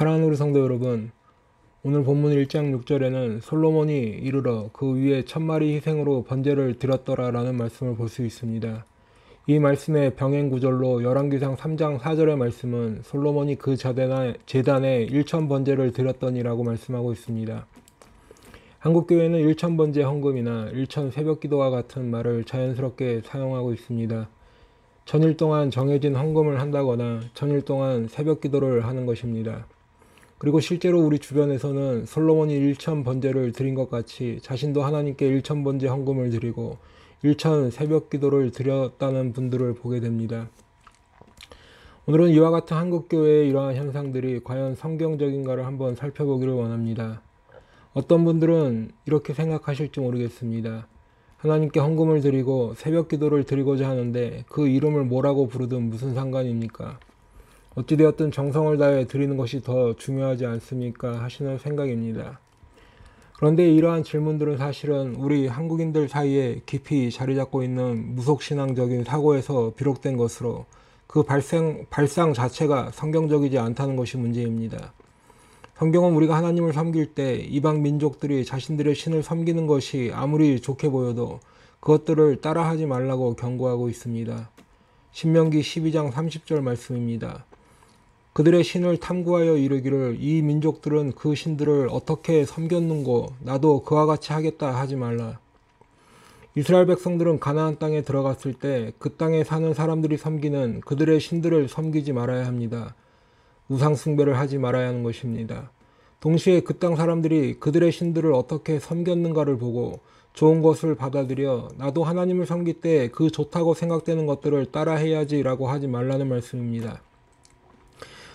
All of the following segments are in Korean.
사랑하는 우리 성도 여러분, 오늘 본문 1장 6절에는 솔로몬이 이르러 그 위에 천마리 희생으로 번제를 드렸더라라는 말씀을 볼 수 있습니다. 이 말씀의 병행 구절로 열왕기상 3장 4절의 말씀은 솔로몬이 그 재단에, 재단에 1천 번제를 드렸더니라고 말씀하고 있습니다. 한국 교회는 1천 번제 헌금이나 1천 새벽 기도와 같은 말을 자연스럽게 사용하고 있습니다. 전일 동안 정해진 헌금을 한다거나 전일 동안 새벽 기도를 하는 것입니다. 그리고 실제로 우리 주변에서는 솔로몬이 1천 번제를 드린 것 같이 자신도 하나님께 1천 번제 헌금을 드리고 1천 새벽 기도를 드렸다는 분들을 보게 됩니다. 오늘은 이와 같은 한국교회의 이러한 현상들이 과연 성경적인가를 한번 살펴보기를 원합니다. 어떤 분들은 이렇게 생각하실지 모르겠습니다. 하나님께 헌금을 드리고 새벽 기도를 드리고자 하는데 그 이름을 뭐라고 부르든 무슨 상관입니까? 어찌되었든 정성을 다해 드리는 것이 더 중요하지 않습니까? 하시는 생각입니다. 그런데 이러한 질문들은 사실은 우리 한국인들 사이에 깊이 자리 잡고 있는 무속신앙적인 사고에서 비롯된 것으로 그 발생, 발상 자체가 성경적이지 않다는 것이 문제입니다. 성경은 우리가 하나님을 섬길 때 이방 민족들이 자신들의 신을 섬기는 것이 아무리 좋게 보여도 그것들을 따라하지 말라고 경고하고 있습니다. 신명기 12장 30절 말씀입니다. 그들의 신을 탐구하여 이르기를 이 민족들은 그 신들을 어떻게 섬겼는고 나도 그와 같이 하겠다 하지 말라. 이스라엘 백성들은 가나안 땅에 들어갔을 때 그 땅에 사는 사람들이 섬기는 그들의 신들을 섬기지 말아야 합니다. 우상 숭배를 하지 말아야 하는 것입니다. 동시에 그 땅 사람들이 그들의 신들을 어떻게 섬겼는가를 보고 좋은 것을 받아들여 나도 하나님을 섬길 때 그 좋다고 생각되는 것들을 따라해야지라고 하지 말라는 말씀입니다.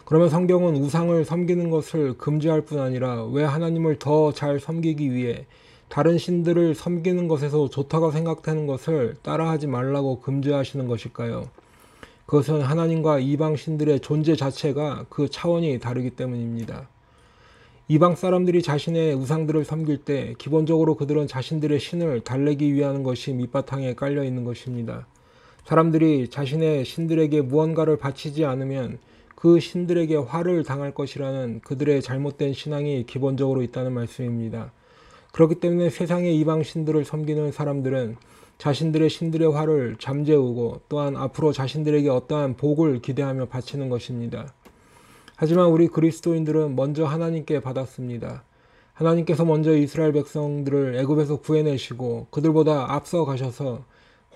그러면 성경은 우상을 섬기는 것을 금지할 뿐 아니라 왜 하나님을 더 잘 섬기기 위해 다른 신들을 섬기는 것에서 좋다고 생각되는 것을 따라하지 말라고 금지하시는 것일까요? 그것은 하나님과 이방 신들의 존재 자체가 그 차원이 다르기 때문입니다. 이방 사람들이 자신의 우상들을 섬길 때 기본적으로 그들은 자신들의 신을 달래기 위한 것이 밑바탕에 깔려 있는 것입니다. 사람들이 자신의 신들에게 무언가를 바치지 않으면 그 신들에게 화를 당할 것이라는 그들의 잘못된 신앙이 기본적으로 있다는 말씀입니다. 그렇기 때문에 세상의 이방 신들을 섬기는 사람들은 자신들의 신들의 화를 잠재우고 또한 앞으로 자신들에게 어떠한 복을 기대하며 바치는 것입니다. 하지만 우리 그리스도인들은 먼저 하나님께 받았습니다. 하나님께서 먼저 이스라엘 백성들을 애굽에서 구해내시고 그들보다 앞서 가셔서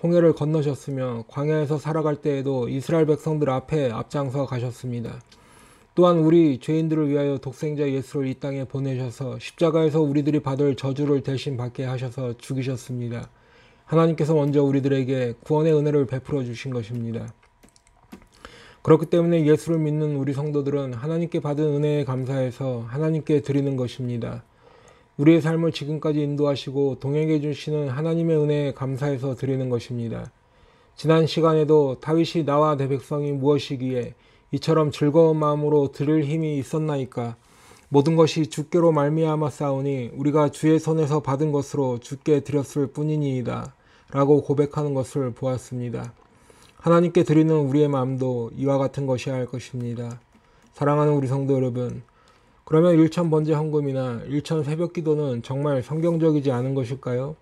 홍해를 건너셨으며 광야에서 살아갈 때에도 이스라엘 백성들 앞에 앞장서 가셨습니다. 또한 우리 죄인들을 위하여 독생자 예수를 이 땅에 보내셔서 십자가에서 우리들이 받을 저주를 대신 받게 하셔서 죽이셨습니다. 하나님께서 먼저 우리들에게 구원의 은혜를 베풀어 주신 것입니다. 그렇기 때문에 예수를 믿는 우리 성도들은 하나님께 받은 은혜에 감사해서 하나님께 드리는 것입니다. 우리의 삶을 지금까지 인도하시고 동행해 주시는 하나님의 은혜에 감사해서 드리는 것입니다. 지난 시간에도 다윗이 나와 내 백성이 무엇이기에 이처럼 즐거운 마음으로 들을 힘이 있었나이까 모든 것이 주께로 말미암아 싸우니 우리가 주의 손에서 받은 것으로 주께 드렸을 뿐이니이다 라고 고백하는 것을 보았습니다. 하나님께 드리는 우리의 마음도 이와 같은 것이어야 할 것입니다. 사랑하는 우리 성도 여러분, 그러면 일천 번제 헌금이나 일천 새벽 기도는 정말 성경적이지 않은 것일까요?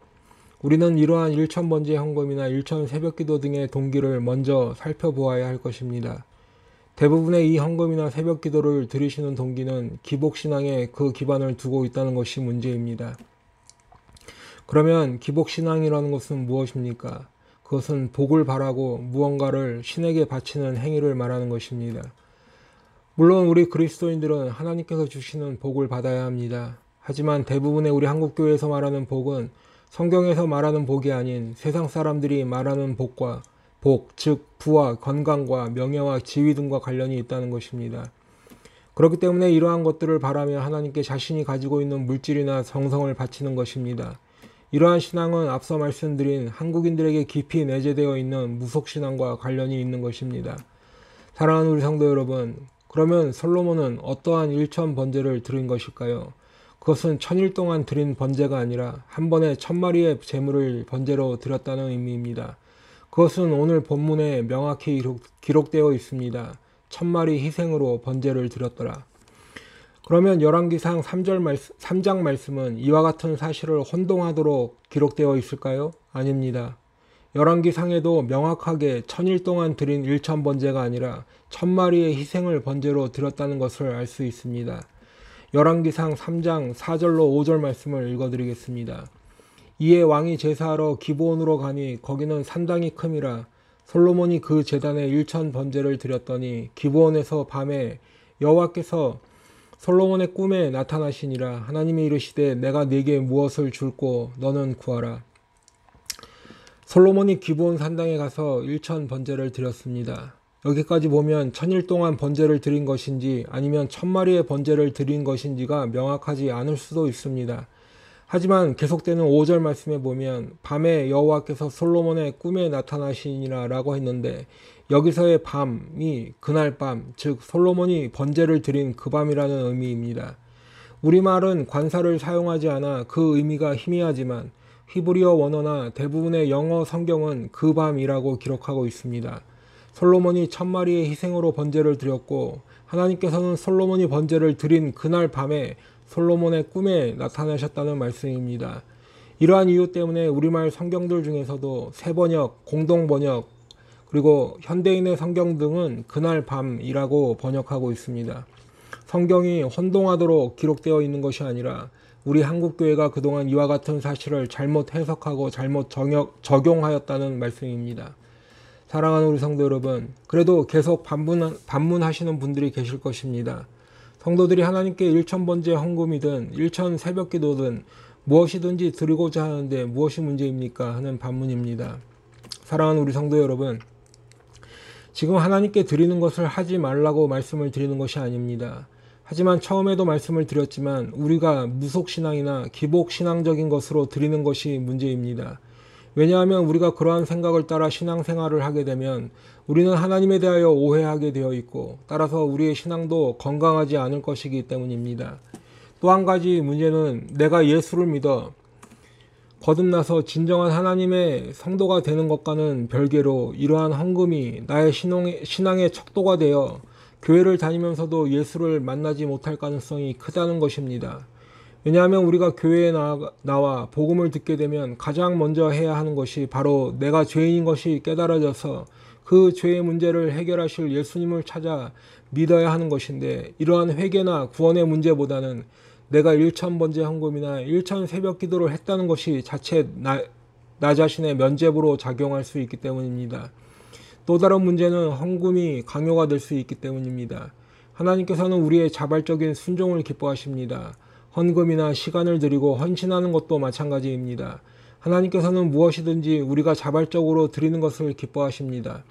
우리는 이러한 일천 번제 헌금이나 일천 새벽 기도 등의 동기를 먼저 살펴보아야 할 것입니다. 대부분의 이 헌금이나 새벽 기도를 들이시는 동기는 기복신앙에 그 기반을 두고 있다는 것이 문제입니다. 그러면 기복신앙이라는 것은 무엇입니까? 그것은 복을 바라고 무언가를 신에게 바치는 행위를 말하는 것입니다. 물론 우리 그리스도인들은 하나님께서 주시는 복을 받아야 합니다. 하지만 대부분의 우리 한국교회에서 말하는 복은 성경에서 말하는 복이 아닌 세상 사람들이 말하는 복과 복, 즉 부와 건강과 명예와 지위 등과 관련이 있다는 것입니다. 그렇기 때문에 이러한 것들을 바라며 하나님께 자신이 가지고 있는 물질이나 정성을 바치는 것입니다. 이러한 신앙은 앞서 말씀드린 한국인들에게 깊이 내재되어 있는 무속신앙과 관련이 있는 것입니다. 사랑하는 우리 성도 여러분, 그러면 솔로몬은 어떠한 일천 번제를 드린 것일까요? 그것은 천일 동안 드린 번제가 아니라 한 번에 천 마리의 재물을 번제로 드렸다는 의미입니다. 그것은 오늘 본문에 명확히 기록, 되어 있습니다. 천 마리 희생으로 번제를 드렸더라. 그러면 열왕기상 3절 말씀, 3장 말씀은 이와 같은 사실을 혼동하도록 기록되어 있을까요? 아닙니다. 열왕기상에도 명확하게 천일 동안 드린 일천 번제가 아니라 천 마리의 희생을 번제로 드렸다는 것을 알 수 있습니다. 열왕기상 3장 4절로 5절 말씀을 읽어드리겠습니다. 이에 왕이 제사하러 기브온으로 가니 거기는 산당이 큼이라 솔로몬이 그 제단에 일천 번제를 드렸더니 기브온에서 밤에 여호와께서 솔로몬의 꿈에 나타나시니라 하나님이 이르시되 내가 네게 무엇을 줄고 너는 구하라 솔로몬이 기브온 산당에 가서 일천 번제를 드렸습니다. 여기까지 보면 천일 동안 번제를 드린 것인지 아니면 천 마리의 번제를 드린 것인지가 명확하지 않을 수도 있습니다. 하지만 계속되는 5절 말씀에 보면 밤에 여호와께서 솔로몬의 꿈에 나타나시니라 라고 했는데 여기서의 밤이 그날 밤, 즉 솔로몬이 번제를 드린 그 밤이라는 의미입니다. 우리말은 관사를 사용하지 않아 그 의미가 희미하지만 히브리어 원어나 대부분의 영어 성경은 그 밤이라고 기록하고 있습니다. 솔로몬이 천 마리의 희생으로 번제를 드렸고 하나님께서는 솔로몬이 번제를 드린 그날 밤에 솔로몬의 꿈에 나타나셨다는 말씀입니다. 이러한 이유 때문에 우리말 성경들 중에서도 세번역, 공동번역, 그리고 현대인의 성경 등은 그날 밤이라고 번역하고 있습니다. 성경이 혼동하도록 기록되어 있는 것이 아니라 우리 한국교회가 그동안 이와 같은 사실을 잘못 해석하고 잘못 정역, 적용하였다는 말씀입니다. 사랑하는 우리 성도 여러분, 그래도 계속 반문, 반문하시는 분들이 계실 것입니다. 성도들이 하나님께 일천번째 헌금이든 일천 새벽기도든 무엇이든지 드리고자 하는데 무엇이 문제입니까? 하는 반문입니다. 사랑하는 우리 성도 여러분, 지금 하나님께 드리는 것을 하지 말라고 말씀을 드리는 것이 아닙니다. 하지만 처음에도 말씀을 드렸지만 우리가 무속신앙이나 기복신앙적인 것으로 드리는 것이 문제입니다. 왜냐하면 우리가 그러한 생각을 따라 신앙생활을 하게 되면 우리는 하나님에 대하여 오해하게 되어 있고 따라서 우리의 신앙도 건강하지 않을 것이기 때문입니다. 또 한 가지 문제는 내가 예수를 믿어 거듭나서 진정한 하나님의 성도가 되는 것과는 별개로 이러한 헌금이 나의 신앙의, 척도가 되어 교회를 다니면서도 예수를 만나지 못할 가능성이 크다는 것입니다. 왜냐하면 우리가 교회에 나와 복음을 듣게 되면 가장 먼저 해야 하는 것이 바로 내가 죄인인 것이 깨달아져서 그 죄의 문제를 해결하실 예수님을 찾아 믿어야 하는 것인데 이러한 회개나 구원의 문제보다는 내가 1천번째 헌금이나 1천 새벽 기도를 했다는 것이 자체 나, 나 자신의 면죄부로 작용할 수 있기 때문입니다. 또 다른 문제는 헌금이 강요가 될 수 있기 때문입니다. 하나님께서는 우리의 자발적인 순종을 기뻐하십니다. 헌금이나 시간을 드리고 헌신하는 것도 마찬가지입니다. 하나님께서는 무엇이든지 우리가 자발적으로 드리는 것을 기뻐하십니다.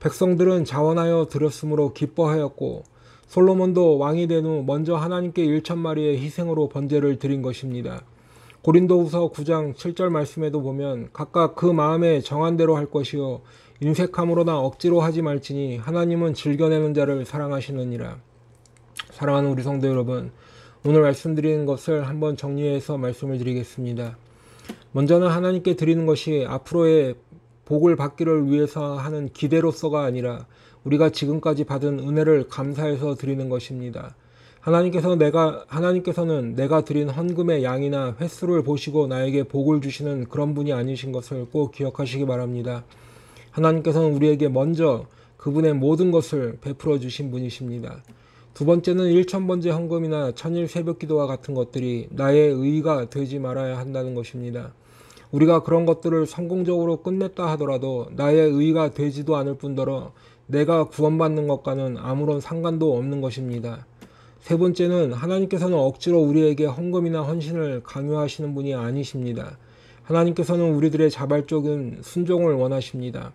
백성들은 자원하여 드렸으므로 기뻐하였고 솔로몬도 왕이 된 후 먼저 하나님께 1천 마리의 희생으로 번제를 드린 것입니다. 고린도후서 9장 7절 말씀에도 보면 각각 그 마음에 정한 대로 할 것이요 인색함으로나 억지로 하지 말지니 하나님은 즐겨내는 자를 사랑하시느니라. 사랑하는 우리 성도 여러분, 오늘 말씀드리는 것을 한번 정리해서 말씀을 드리겠습니다. 먼저는 하나님께 드리는 것이 앞으로의 복을 받기를 위해서 하는 기대로서가 아니라 우리가 지금까지 받은 은혜를 감사해서 드리는 것입니다. 하나님께서 내가 하나님께서는 내가 드린 헌금의 양이나 횟수를 보시고 나에게 복을 주시는 그런 분이 아니신 것을 꼭 기억하시기 바랍니다. 하나님께서는 우리에게 먼저 그분의 모든 것을 베풀어 주신 분이십니다. 두 번째는 1천번째 헌금이나 천일 새벽 기도와 같은 것들이 나의 의가 되지 말아야 한다는 것입니다. 우리가 그런 것들을 성공적으로 끝냈다 하더라도 나의 의가 되지도 않을 뿐더러 내가 구원받는 것과는 아무런 상관도 없는 것입니다. 세 번째는 하나님께서는 억지로 우리에게 헌금이나 헌신을 강요하시는 분이 아니십니다. 하나님께서는 우리들의 자발적인 순종을 원하십니다.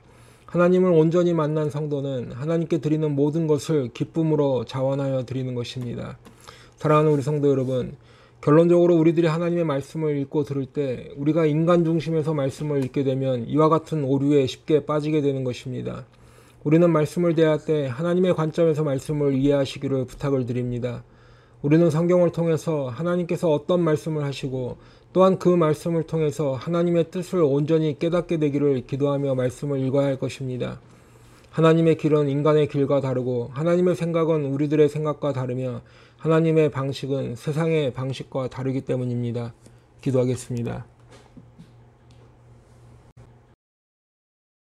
하나님을 온전히 만난 성도는 하나님께 드리는 모든 것을 기쁨으로 자원하여 드리는 것입니다. 사랑하는 우리 성도 여러분, 결론적으로 우리들이 하나님의 말씀을 읽고 들을 때 우리가 인간 중심에서 말씀을 읽게 되면 이와 같은 오류에 쉽게 빠지게 되는 것입니다. 우리는 말씀을 대할 때 하나님의 관점에서 말씀을 이해하시기를 부탁을 드립니다. 우리는 성경을 통해서 하나님께서 어떤 말씀을 하시고 또한 그 말씀을 통해서 하나님의 뜻을 온전히 깨닫게 되기를 기도하며 말씀을 읽어야 할 것입니다. 하나님의 길은 인간의 길과 다르고 하나님의 생각은 우리들의 생각과 다르며 하나님의 방식은 세상의 방식과 다르기 때문입니다. 기도하겠습니다.